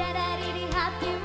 tidak dari di hatimu